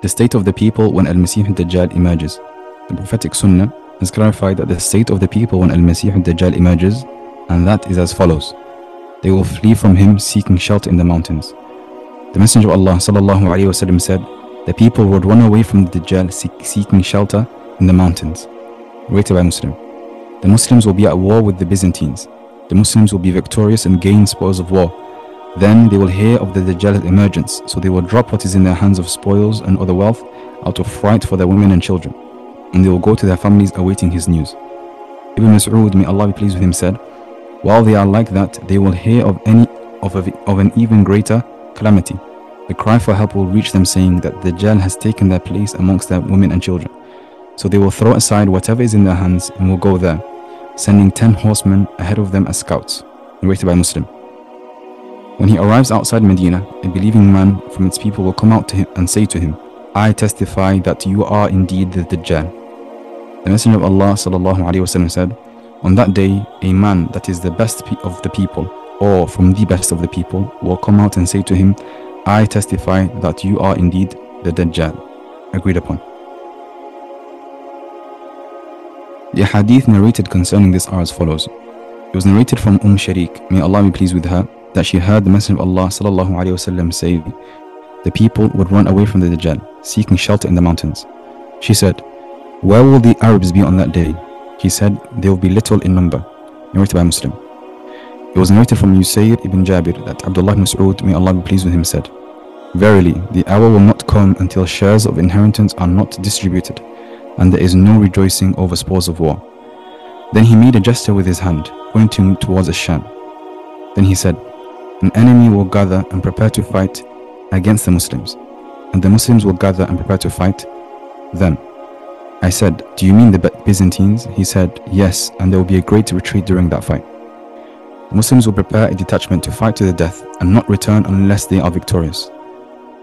The state of the people when Al-Masih al-Dajjal emerges. The prophetic sunnah has clarified that the state of the people when Al-Masih al-Dajjal emerges, and that is as follows. They will flee from him seeking shelter in the mountains. The Messenger of Allah wasallam said, the people would run away from the Dajjal seek, seeking shelter in the mountains. Rated by Muslim. The Muslims will be at war with the Byzantines. The Muslims will be victorious and gain spoils of war. Then they will hear of the Dajjal's emergence, so they will drop what is in their hands of spoils and other wealth out of fright for their women and children, and they will go to their families awaiting his news. Ibn Mas'ud, may Allah be pleased with him, said, While they are like that, they will hear of any of, a, of an even greater calamity. The cry for help will reach them saying that the Dajjal has taken their place amongst their women and children. So they will throw aside whatever is in their hands and will go there, sending ten horsemen ahead of them as scouts, narrated by Muslim. When he arrives outside Medina, a believing man from its people will come out to him and say to him, I testify that you are indeed the Dajjal. The Messenger of Allah وسلم, said, On that day, a man that is the best of the people, or from the best of the people, will come out and say to him, I testify that you are indeed the Dajjal. Agreed upon. The hadith narrated concerning this are as follows. It was narrated from Umm Sharik, may Allah be pleased with her, that she heard the Messenger of Allah wasallam say, the people would run away from the Dajjal, seeking shelter in the mountains. She said, Where will the Arabs be on that day? He said, They will be little in number. Narrated by Muslim. It was narrated from Usayr ibn Jabir that Abdullah ibn Mas'ud, may Allah be pleased with him, said, Verily, the hour will not come until shares of inheritance are not distributed, and there is no rejoicing over spoils of war. Then he made a gesture with his hand, pointing towards Ash-Sham. Then he said, an enemy will gather and prepare to fight against the Muslims, and the Muslims will gather and prepare to fight them. I said, Do you mean the Byzantines? He said, Yes, and there will be a great retreat during that fight. Muslims will prepare a detachment to fight to the death and not return unless they are victorious.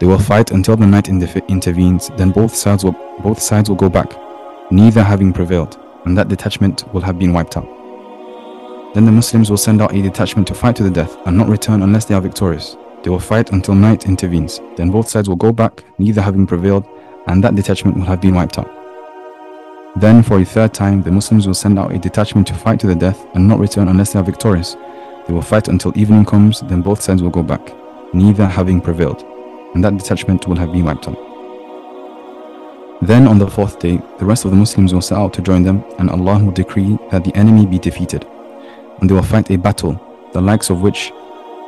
They will fight until the night intervenes, then both sides will, both sides will go back, neither having prevailed, and that detachment will have been wiped out. Then the Muslims will send out a detachment to fight to the death and not return unless they are victorious. They will fight until night intervenes. Then both sides will go back, neither having prevailed, and that detachment will have been wiped out. Then, for a third time, the Muslims will send out a detachment to fight to the death and not return unless they are victorious. They will fight until evening comes, then both sides will go back, neither having prevailed, and that detachment will have been wiped out. Then on the fourth day, the rest of the Muslims will set out to join them, and Allah will decree that the enemy be defeated and they will fight a battle, the likes of which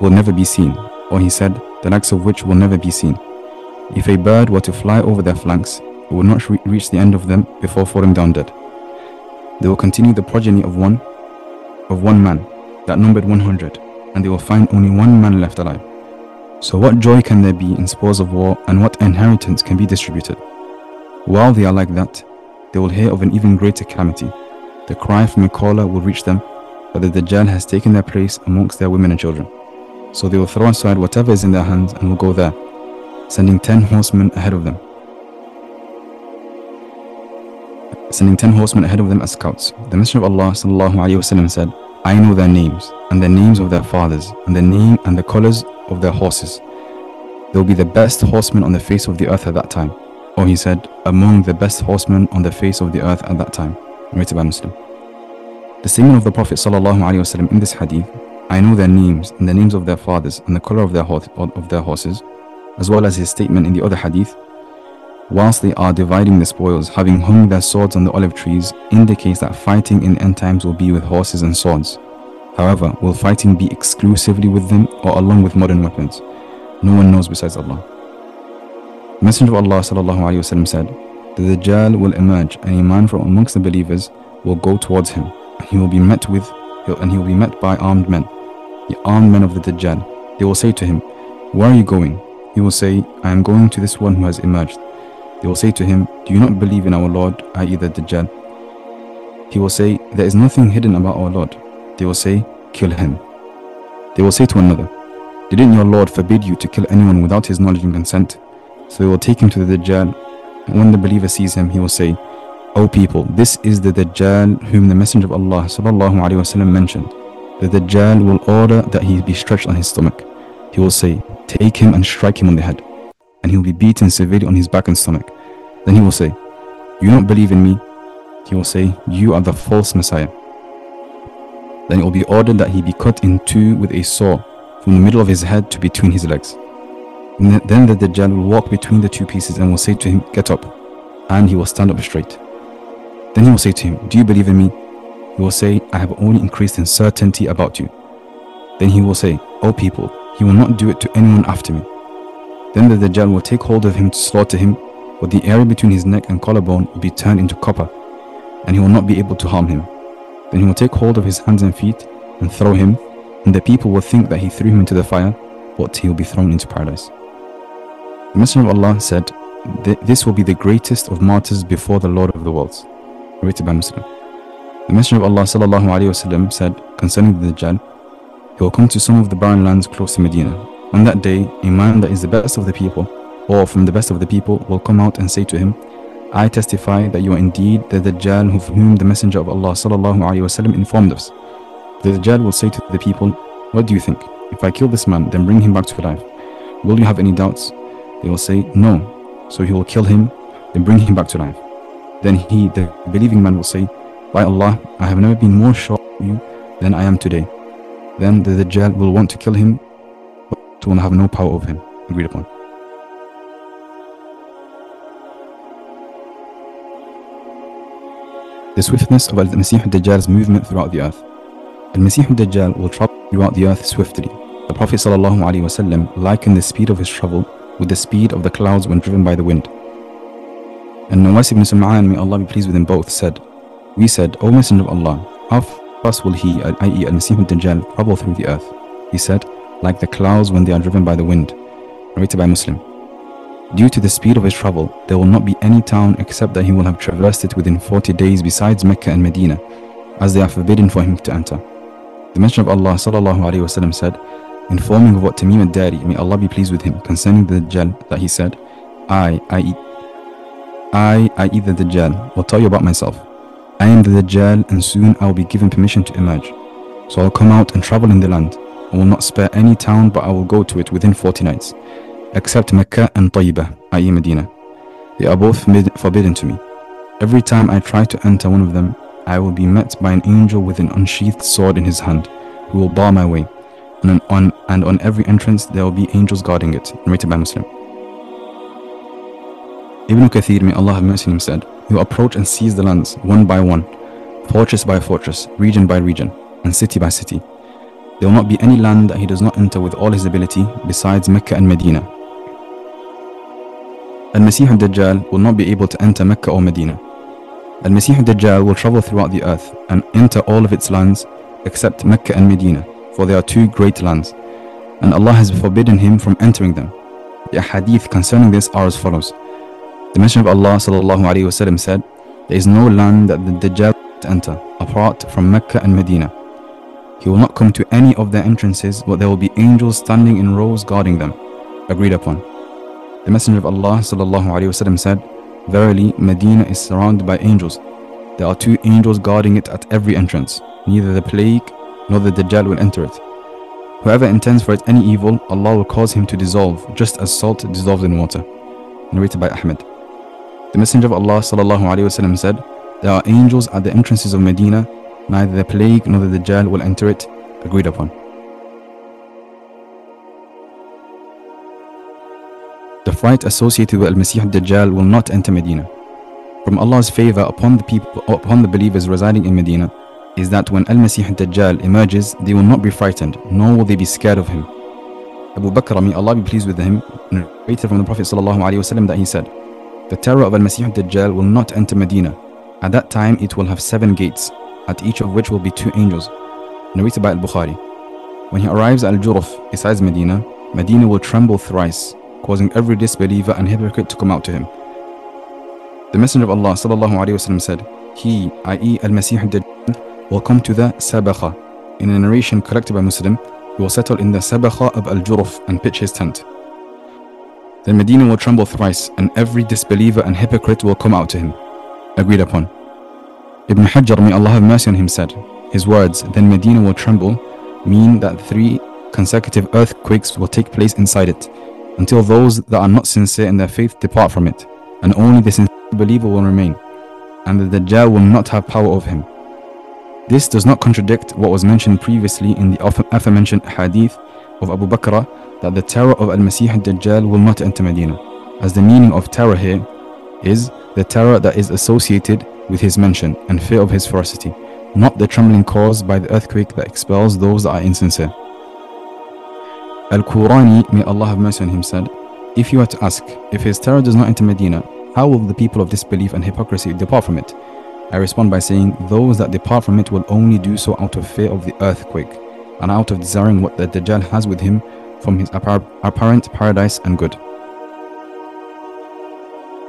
will never be seen. Or he said, the likes of which will never be seen. If a bird were to fly over their flanks, it would not re reach the end of them before falling down dead. They will continue the progeny of one, of one man, that numbered 100, and they will find only one man left alive. So what joy can there be in spoils of war, and what inheritance can be distributed? While they are like that, they will hear of an even greater calamity. The cry from a caller will reach them but the Dajjal has taken their place amongst their women and children. So they will throw aside whatever is in their hands and will go there, sending ten horsemen ahead of them. Sending ten horsemen ahead of them as scouts. The Messenger of Allah وسلم, said, I know their names, and the names of their fathers, and the name and the colors of their horses. They will be the best horsemen on the face of the earth at that time. Or he said, among the best horsemen on the face of the earth at that time. Narrated by Muslim. The statement of the Prophet ﷺ in this hadith, I know their names and the names of their fathers and the color of their, of their horses, as well as his statement in the other hadith, whilst they are dividing the spoils, having hung their swords on the olive trees, indicates that fighting in end times will be with horses and swords. However, will fighting be exclusively with them or along with modern weapons? No one knows besides Allah. The Messenger of Allah وسلم, said, The Dajjal will emerge and a man from amongst the believers will go towards him he will be met with and he will be met by armed men, the armed men of the Dajjal. They will say to him, Where are you going? He will say, I am going to this one who has emerged. They will say to him, Do you not believe in our Lord, i.e. the Dajjal? He will say, There is nothing hidden about our Lord. They will say, Kill him. They will say to another, Didn't your Lord forbid you to kill anyone without his knowledge and consent? So they will take him to the Dajjal, and when the believer sees him, he will say, O people, this is the Dajjal whom the Messenger of Allah وسلم, mentioned. The Dajjal will order that he be stretched on his stomach. He will say, Take him and strike him on the head. And and he will be beaten severely on his back and stomach. Then he will say, You don't believe in me? He will say, You are the false Messiah. Then it will be ordered that he be cut in two with a saw from the middle of his head to between his legs. Then the Dajjal will walk between the two pieces and will say to him, Get up. And he will stand up straight. Then he will say to him, Do you believe in me? He will say, I have only increased in certainty about you. Then he will say, O people, he will not do it to anyone after me. Then the Dajjal will take hold of him to slaughter him, but the area between his neck and collarbone will be turned into copper, and he will not be able to harm him. Then he will take hold of his hands and feet and throw him, and the people will think that he threw him into the fire, but he will be thrown into paradise. The Messenger of Allah said, This will be the greatest of martyrs before the Lord of the worlds Narrated by Muslim. The Messenger of Allah وسلم, said concerning the Dajjal, He will come to some of the barren lands close to Medina. On that day, a man that is the best of the people, or from the best of the people, will come out and say to him, I testify that you are indeed the Dajjal of whom the Messenger of Allah وسلم, informed us. The Dajjal will say to the people, What do you think? If I kill this man, then bring him back to life. Will you have any doubts? They will say, No. So he will kill him, then bring him back to life. Then he, the believing man, will say, By Allah, I have never been more sure of you than I am today. Then the Dajjal will want to kill him, but will have no power over him. Agreed upon. The swiftness of Al-Masih al-Dajjal's movement throughout the earth. Al-Masih al-Dajjal will travel throughout the earth swiftly. The Prophet ﷺ likened the speed of his travel with the speed of the clouds when driven by the wind. And Nawas ibn Sam'an, may Allah be pleased with them both, said, We said, O Messenger of Allah, how fast will he, i.e. Al-Masih al-Dajjal, travel through the earth? He said, like the clouds when they are driven by the wind. Narrated by Muslim. Due to the speed of his travel, there will not be any town except that he will have traversed it within 40 days besides Mecca and Medina, as they are forbidden for him to enter. The Messenger of Allah وسلم, said, informing of what Tamim al-Dari, may Allah be pleased with him, concerning the Dajjal, that he said, I, I, I, the Dajjal, will tell you about myself. I am the Dajjal and soon I will be given permission to emerge. So I'll come out and travel in the land. I will not spare any town but I will go to it within 40 nights, except Mecca and Tayyibah, i.e. Medina. They are both forbidden to me. Every time I try to enter one of them, I will be met by an angel with an unsheathed sword in his hand, who will bar my way. And on, and on every entrance there will be angels guarding it, narrated by Muslim. Ibn Kathir, may Allah have mercy on him, said, will approach and seize the lands, one by one, fortress by fortress, region by region, and city by city. There will not be any land that he does not enter with all his ability, besides Mecca and Medina. Al-Masih al-Dajjal will not be able to enter Mecca or Medina. Al-Masih al-Dajjal will travel throughout the earth and enter all of its lands except Mecca and Medina, for they are two great lands, and Allah has forbidden him from entering them. The hadith concerning this are as follows. The Messenger of Allah وسلم, said, There is no land that the Dajjal will enter apart from Mecca and Medina. He will not come to any of their entrances, but there will be angels standing in rows guarding them. Agreed upon. The Messenger of Allah وسلم, said, Verily, Medina is surrounded by angels. There are two angels guarding it at every entrance. Neither the plague nor the Dajjal will enter it. Whoever intends for it any evil, Allah will cause him to dissolve, just as salt dissolves in water. Narrated by Ahmed. The Messenger of Allah وسلم, said, There are angels at the entrances of Medina, neither the plague nor the Dajjal will enter it, agreed upon. The fright associated with Al-Masih al-Dajjal will not enter Medina. From Allah's favor upon the people, upon the believers residing in Medina, is that when Al-Masih al-Dajjal emerges, they will not be frightened, nor will they be scared of him. Abu Bakr, may Allah be pleased with him, narrated from the Prophet ﷺ that he said, the terror of Al-Masih al-Dajjal will not enter Medina. At that time it will have seven gates, at each of which will be two angels. Narrated by Al-Bukhari. When he arrives at Al-Juruf, besides Medina, Medina will tremble thrice, causing every disbeliever and hypocrite to come out to him. The Messenger of Allah وسلم, said, He, i.e. Al-Masih al-Dajjal, will come to the Sabakha. In a narration collected by Muslim, he will settle in the Sabakha of Al-Juruf and pitch his tent. Then Medina will tremble thrice, and every disbeliever and hypocrite will come out to him. Agreed upon. Ibn Hajar, may Allah have mercy on him, said, His words, then Medina will tremble, mean that three consecutive earthquakes will take place inside it, until those that are not sincere in their faith depart from it, and only the sincere believer will remain, and the Dajjal will not have power over him. This does not contradict what was mentioned previously in the aforementioned hadith of Abu Bakr that the terror of Al-Masih al-Dajjal will not enter Medina, as the meaning of terror here is the terror that is associated with his mention and fear of his ferocity, not the trembling caused by the earthquake that expels those that are insincere. Al-Qurani, may Allah have mercy on him, said, If you are to ask, if his terror does not enter Medina, how will the people of disbelief and hypocrisy depart from it? I respond by saying, those that depart from it will only do so out of fear of the earthquake, and out of desiring what the Dajjal has with him from his apparent paradise and good.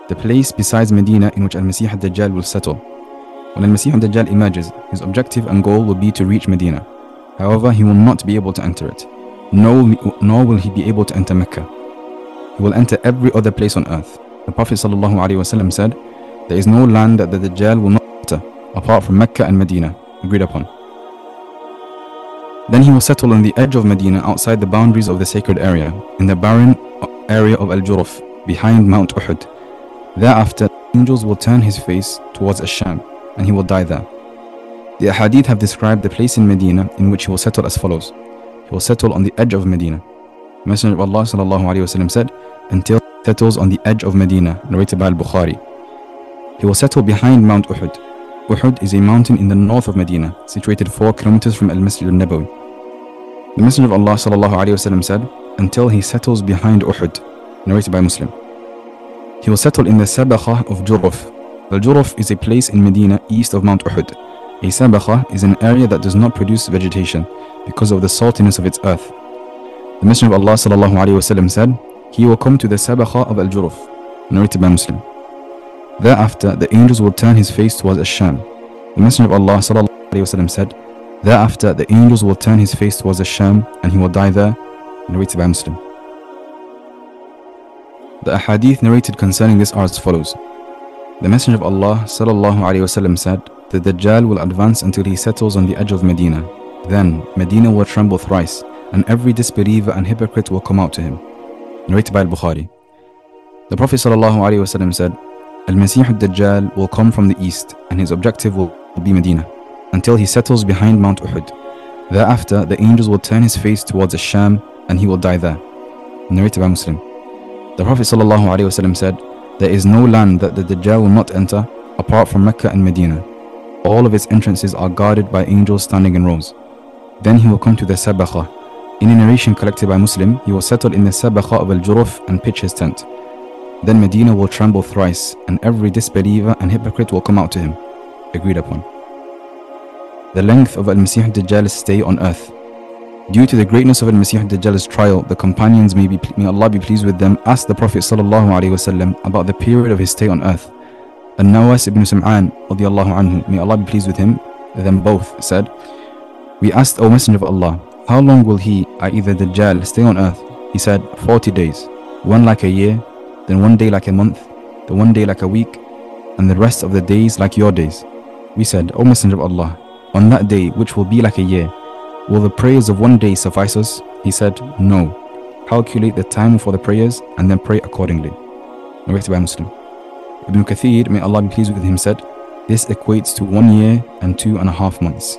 The place besides Medina in which Al-Masih al-Dajjal will settle. When Al-Masih al-Dajjal emerges, his objective and goal will be to reach Medina. However, he will not be able to enter it nor will he be able to enter Mecca. He will enter every other place on earth. The Prophet ﷺ said, There is no land that the Dajjal will not enter, apart from Mecca and Medina, agreed upon. Then he will settle on the edge of Medina outside the boundaries of the sacred area, in the barren area of Al-Juruf, behind Mount Uhud. Thereafter, angels will turn his face towards Ash-Sham, and he will die there. The Ahadith have described the place in Medina in which he will settle as follows. He will settle on the edge of Medina. The Messenger of Allah وسلم, said, until he settles on the edge of Medina, narrated by Al-Bukhari. He will settle behind Mount Uhud. Uhud is a mountain in the north of Medina, situated 4 kilometers from Al-Masjid al-Nabawi. The Messenger of Allah sallallahu said, "Until he settles behind Uhud," narrated by Muslim. He will settle in the Sabakha of Juruf. The Juruf is a place in Medina east of Mount Uhud. A Sabakha is an area that does not produce vegetation because of the saltiness of its earth. The Messenger of Allah sallallahu said, "He will come to the Sabakha of Al Juruf," narrated by Muslim. Thereafter, the angels will turn his face towards Ash-Sham. The Messenger of Allah sallallahu said. Thereafter, the angels will turn his face towards Ash-Sham and he will die there, narrated by Muslim. The ahadith narrated concerning this are as follows. The Messenger of Allah وسلم, said, The Dajjal will advance until he settles on the edge of Medina. Then Medina will tremble thrice, and every disbeliever and hypocrite will come out to him. Narrated by Al-Bukhari. The Prophet وسلم, said, Al-Masih al-Dajjal will come from the east, and his objective will be Medina until he settles behind Mount Uhud. Thereafter, the angels will turn his face towards Sham, and he will die there. Narrated by Muslim. The Prophet ﷺ said, There is no land that the Dajjal will not enter apart from Mecca and Medina. All of its entrances are guarded by angels standing in rows. Then he will come to the Sabakha. In a narration collected by Muslim, he will settle in the Sabakha of Al-Juruf and pitch his tent. Then Medina will tremble thrice, and every disbeliever and hypocrite will come out to him. Agreed upon. The length of Al-Masih al-Dajjal's stay on earth. Due to the greatness of Al-Masih al-Dajjal's trial, the companions, may, be, may Allah be pleased with them, asked the Prophet ﷺ about the period of his stay on earth. An-Nawas ibn Sam'an, anhu, may Allah be pleased with him, them both, said, we asked, O Messenger of Allah, how long will he, i.e. the Dajjal, stay on earth? He said, 40 days, one like a year, then one day like a month, then one day like a week, and the rest of the days like your days. We said, O Messenger of Allah, on that day, which will be like a year, will the prayers of one day suffice us? He said, No. Calculate the time for the prayers and then pray accordingly. Narrated by Muslim. Ibn Kathir, may Allah be pleased with him, said, This equates to one year and two and a half months.